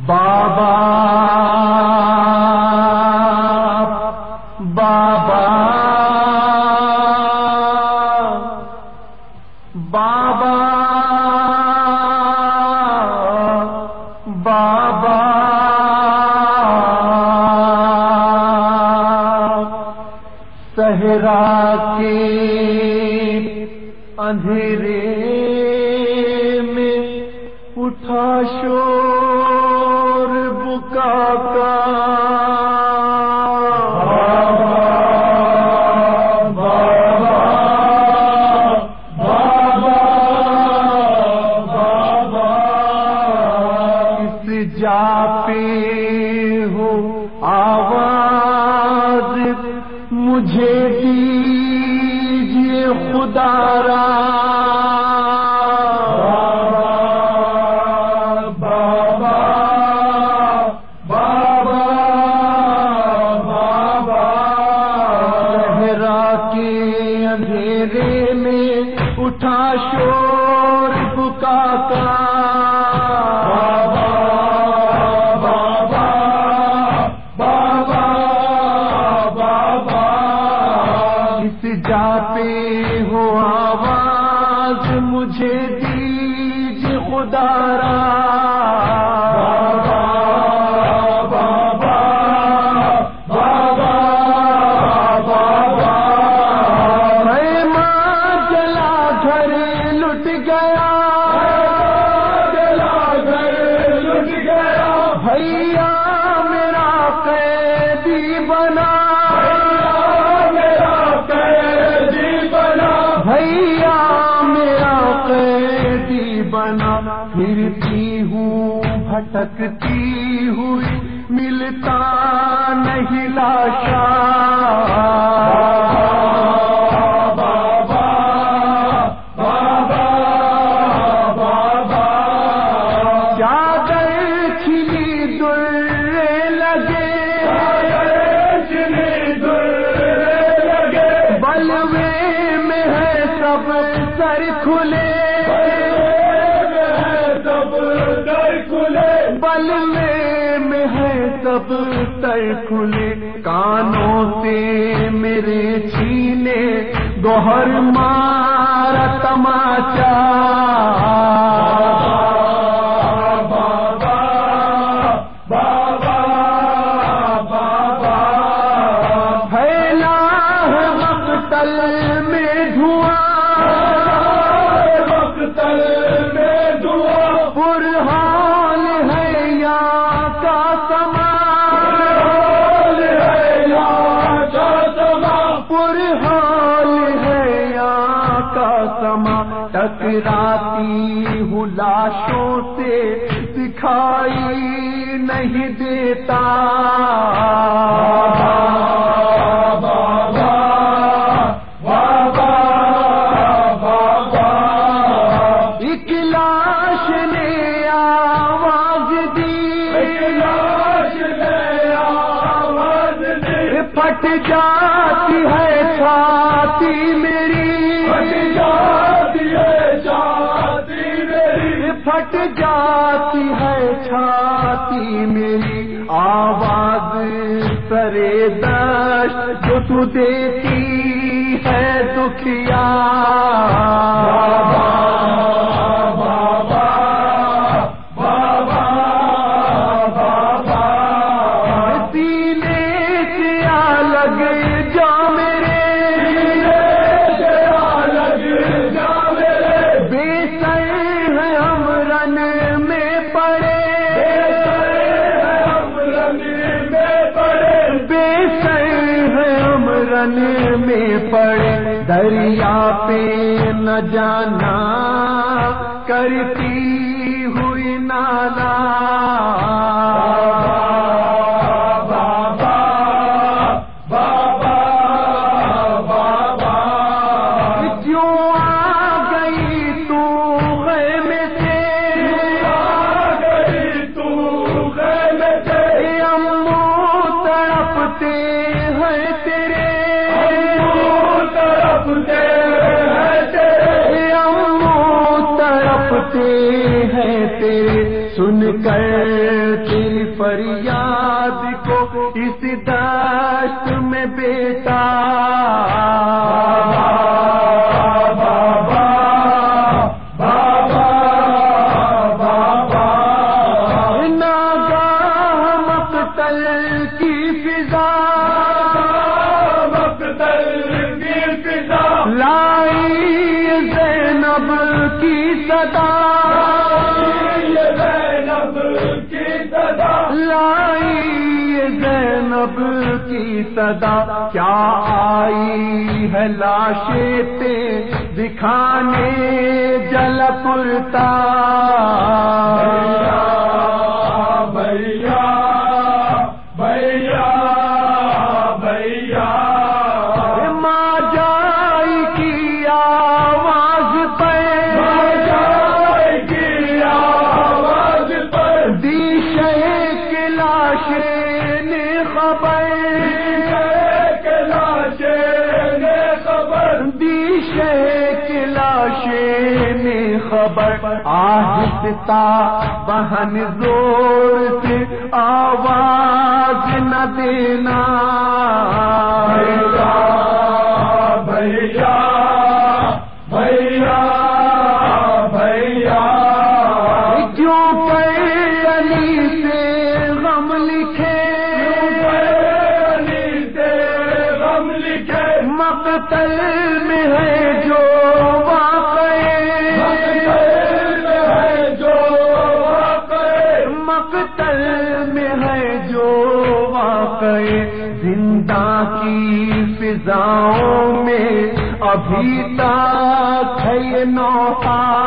بابا بابا بابا بابا صحرا کے اندھیرے اٹھا شور بکا کا اس جا پہ ہو آواز مجھے دیجیے خدا را اس جا پہ ہو آواز مجھے دیج خدا را۔ بابا پھرتی ہوں بھٹکتی ہوئی ملتا نہیں لاشا لگے۔ بلوے میں ہے سب سر کھلے۔ کھلے بلوے میں ہے سب سر کھلے، کانوں سے میرے چھینے، گوہر مارا تماچا۔ میں دھواں۔ برحال ہے یا کا سما ٹکراتی ہوں لاشوں سے دکھائی نہیں دیتا۔ پھٹ جاتی ہے چھاتی میری۔ پھٹ جاتی ہے چھاتی میری۔ پھٹ جاتی ہے چھاتی میری۔ آواز سرے دشت جو تو دیتی ہے دکھیا۔ ہم میں پڑے دریا پہ نہ جانا کرتی ہوئی نالا روتے ہیں تیرے سن کر تیری فریاد کو اس دشت میں بیٹا کی صدا کیا آئی ہے پہ دکھانے جل پورتا بھیا بھیا بھیا۔ ماں جائی کی آواز پہ کی آواز پر۔ دیشے کی لاشیں نے خبر خبر آہستہ بہن زور سے آواز نہ دینا۔ بھیا بھیا بھیا کیوں علی سے غم لکھے؟ علی سے غم لکھے۔ مقتل میں ہے جو مقتل میں ہے جو واقع زندہ کی فضاؤں میں ابھی تک ہے نوحہ۔